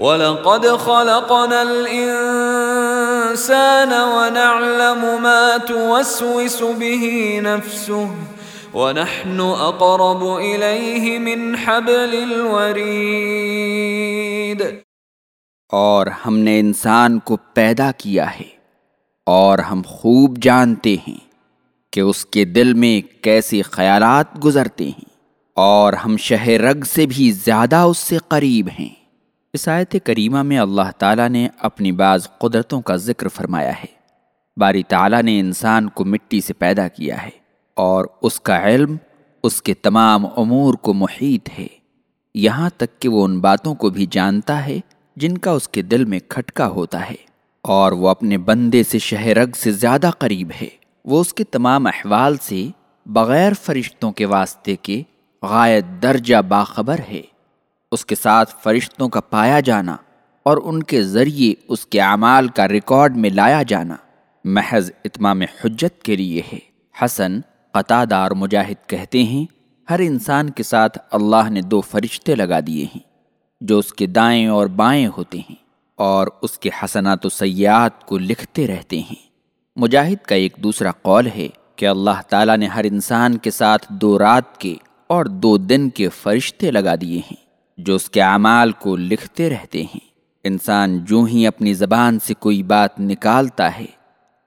وَلَقَدْ خَلَقْنَا الْإِنسَانَ وَنَعْلَمُ مَا تُوَسْوِسُ بِهِ نَفْسُهُ وَنَحْنُ أَقْرَبُ إِلَيْهِ مِنْ حَبْلِ الْوَرِيدِ اور ہم نے انسان کو پیدا کیا ہے اور ہم خوب جانتے ہیں کہ اس کے دل میں کیسے خیالات گزرتے ہیں اور ہم شہ رگ سے بھی زیادہ اس سے قریب ہیں۔ اس آیت کریمہ میں اللہ تعالیٰ نے اپنی بعض قدرتوں کا ذکر فرمایا ہے۔ باری تعالیٰ نے انسان کو مٹی سے پیدا کیا ہے اور اس کا علم اس کے تمام امور کو محیط ہے۔ یہاں تک کہ وہ ان باتوں کو بھی جانتا ہے جن کا اس کے دل میں کھٹکا ہوتا ہے اور وہ اپنے بندے سے شہ رگ سے زیادہ قریب ہے۔ وہ اس کے تمام احوال سے بغیر فرشتوں کے واسطے کے غائد درجہ باخبر ہے۔ اس کے ساتھ فرشتوں کا پایا جانا اور ان کے ذریعے اس کے اعمال کا ریکارڈ میں لایا جانا۔ محض اتمام حجت کے لیے ہے۔ حسن قطع دار مجاہد کہتے ہیں، ہر انسان کے ساتھ اللہ نے دو فرشتے لگا دیے ہیں، جو اس کے دائیں اور بائیں ہوتے ہیں اور اس کے حسنات و سیاحت کو لکھتے رہتے ہیں۔ مجاہد کا ایک دوسرا قول ہے کہ اللہ تعالیٰ نے ہر انسان کے ساتھ دو رات کے اور دو دن کے فرشتے لگا دیے ہیں۔ جو اس کے اعمال کو لکھتے رہتے ہیں۔ انسان جو ہی اپنی زبان سے کوئی بات نکالتا ہے،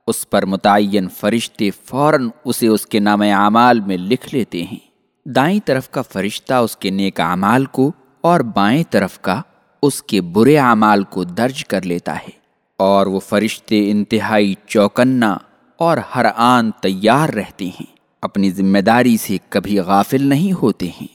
اس پر متعین فرشتے فوراً اسے اس کے نام اعمال میں لکھ لیتے ہیں۔ دائیں طرف کا فرشتہ اس کے نیک اعمال کو اور بائیں طرف کا اس کے برے اعمال کو درج کر لیتا ہے۔ اور وہ فرشتے انتہائی چوکنا اور ہر آن تیار رہتے ہیں۔ اپنی ذمہ داری سے کبھی غافل نہیں ہوتے ہیں۔